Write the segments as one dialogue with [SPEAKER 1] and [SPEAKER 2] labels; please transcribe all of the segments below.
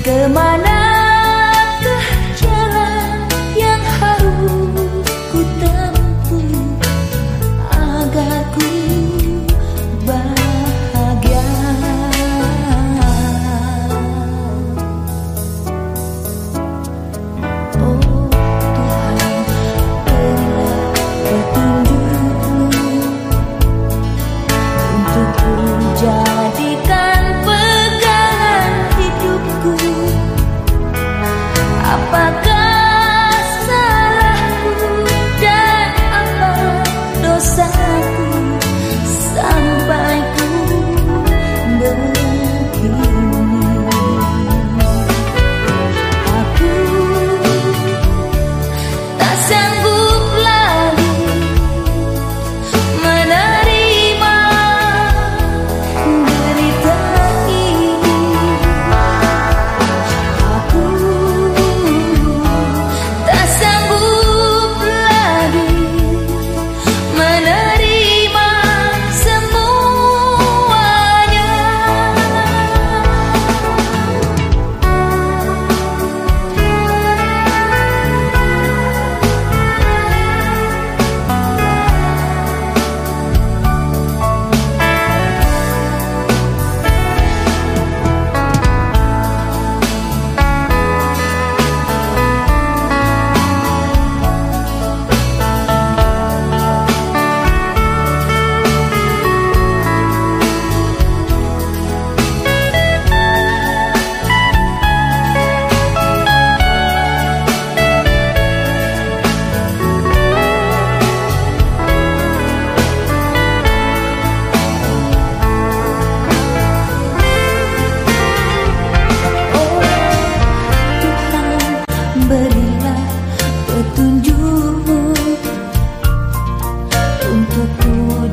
[SPEAKER 1] Ke manakah jalan yang haruku tempuh Agakku bahagia. Oh Tuhan berilah petunjuk untukku jalan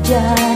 [SPEAKER 1] cerita